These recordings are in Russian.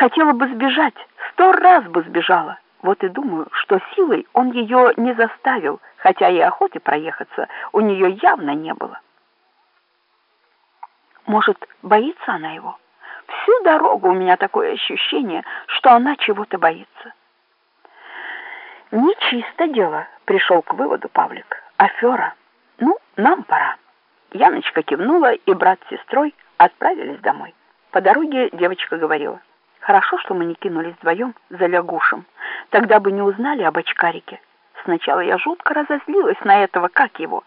Хотела бы сбежать, сто раз бы сбежала. Вот и думаю, что силой он ее не заставил, хотя и охоты проехаться у нее явно не было. Может, боится она его? Всю дорогу у меня такое ощущение, что она чего-то боится. Нечисто дело, пришел к выводу Павлик. Афера. Ну, нам пора. Яночка кивнула, и брат с сестрой отправились домой. По дороге девочка говорила: "Хорошо, что мы не кинулись вдвоем за лягушем. Тогда бы не узнали об очкарике. Сначала я жутко разозлилась на этого, как его,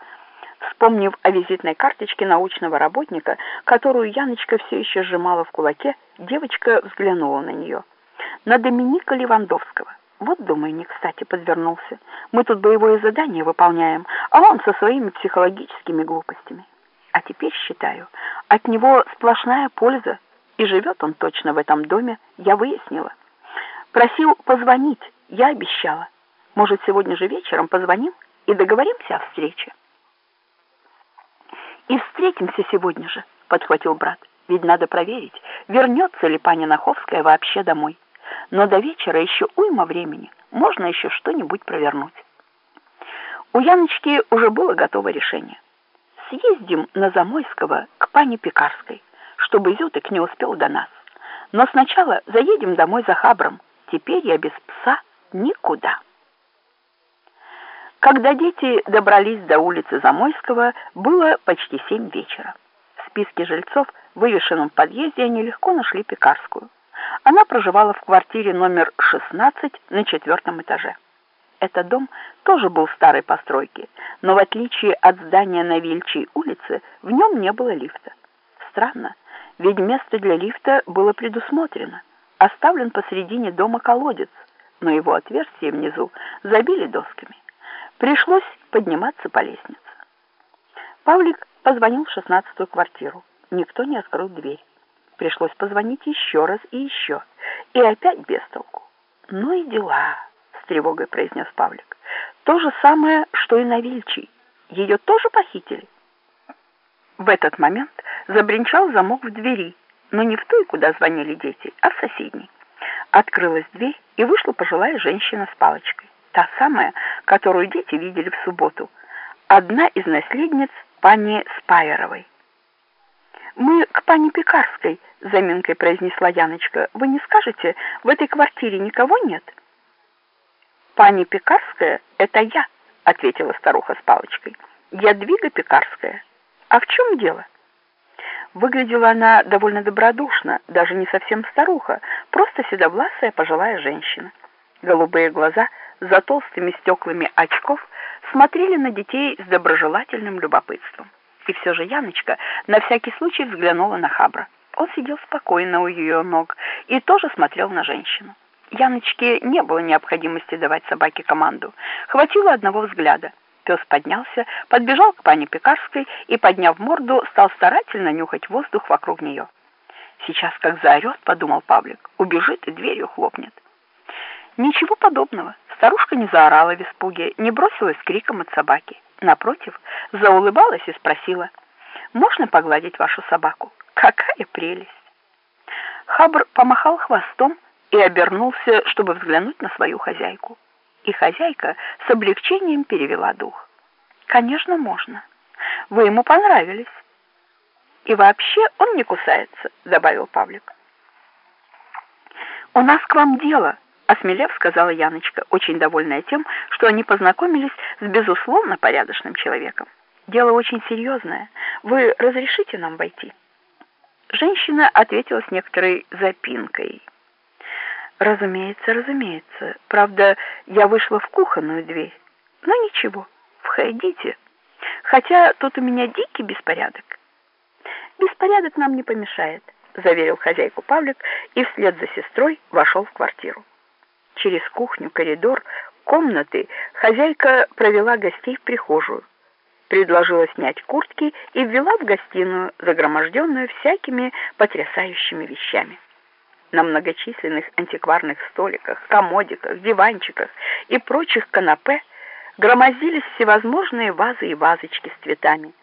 вспомнив о визитной карточке научного работника, которую Яночка все еще сжимала в кулаке, девочка взглянула на нее. На Доминика Левандовского. Вот, думаю, не кстати подвернулся. Мы тут боевое задание выполняем, а он со своими психологическими глупостями. А теперь считаю, от него сплошная польза, и живет он точно в этом доме, я выяснила. Просил позвонить, я обещала. Может, сегодня же вечером позвоним и договоримся о встрече? И встретимся сегодня же, подхватил брат. Ведь надо проверить, вернется ли паня Наховская вообще домой. Но до вечера еще уйма времени, можно еще что-нибудь провернуть. У Яночки уже было готово решение. Съездим на Замойского к пане Пекарской, чтобы Зютык не успел до нас. Но сначала заедем домой за Хабром. Теперь я без пса никуда. Когда дети добрались до улицы Замойского, было почти семь вечера. В списке жильцов, вывешенном в подъезде, они легко нашли Пекарскую. Она проживала в квартире номер 16 на четвертом этаже. Этот дом тоже был старой постройки, но в отличие от здания на Вильчей улице, в нем не было лифта. Странно, ведь место для лифта было предусмотрено. Оставлен посредине дома колодец, но его отверстие внизу забили досками. Пришлось подниматься по лестнице. Павлик позвонил в шестнадцатую квартиру. Никто не открыл дверь. Пришлось позвонить еще раз и еще. И опять без толку. Ну и дела, с тревогой произнес Павлик. То же самое, что и на Вильчий. Ее тоже похитили. В этот момент забринчал замок в двери, но не в той, куда звонили дети, а в соседней. Открылась дверь, и вышла пожилая женщина с палочкой та самая, которую дети видели в субботу, одна из наследниц пани Спайеровой. «Мы к пани Пекарской», — заминкой произнесла Яночка. «Вы не скажете, в этой квартире никого нет?» «Пани Пекарская — это я», — ответила старуха с палочкой. «Ядвига Пекарская. А в чем дело?» Выглядела она довольно добродушно, даже не совсем старуха, просто седовласая пожилая женщина. Голубые глаза — за толстыми стеклами очков смотрели на детей с доброжелательным любопытством. И все же Яночка на всякий случай взглянула на Хабра. Он сидел спокойно у ее ног и тоже смотрел на женщину. Яночке не было необходимости давать собаке команду. Хватило одного взгляда. Пес поднялся, подбежал к пане Пекарской и, подняв морду, стал старательно нюхать воздух вокруг нее. «Сейчас как заорет», — подумал Павлик, — «убежит и дверью хлопнет». Ничего подобного. Старушка не заорала в испуге, не бросилась криком от собаки. Напротив, заулыбалась и спросила, «Можно погладить вашу собаку? Какая прелесть!» Хабр помахал хвостом и обернулся, чтобы взглянуть на свою хозяйку. И хозяйка с облегчением перевела дух. «Конечно, можно. Вы ему понравились». «И вообще он не кусается», — добавил Павлик. «У нас к вам дело», осмелев сказала Яночка, очень довольная тем, что они познакомились с безусловно порядочным человеком. Дело очень серьезное. Вы разрешите нам войти? Женщина ответила с некоторой запинкой. Разумеется, разумеется. Правда, я вышла в кухонную дверь. Но ничего, входите. Хотя тут у меня дикий беспорядок. Беспорядок нам не помешает, заверил хозяйку Павлик и вслед за сестрой вошел в квартиру. Через кухню, коридор, комнаты хозяйка провела гостей в прихожую, предложила снять куртки и ввела в гостиную, загроможденную всякими потрясающими вещами. На многочисленных антикварных столиках, комодиках, диванчиках и прочих канапе громоздились всевозможные вазы и вазочки с цветами.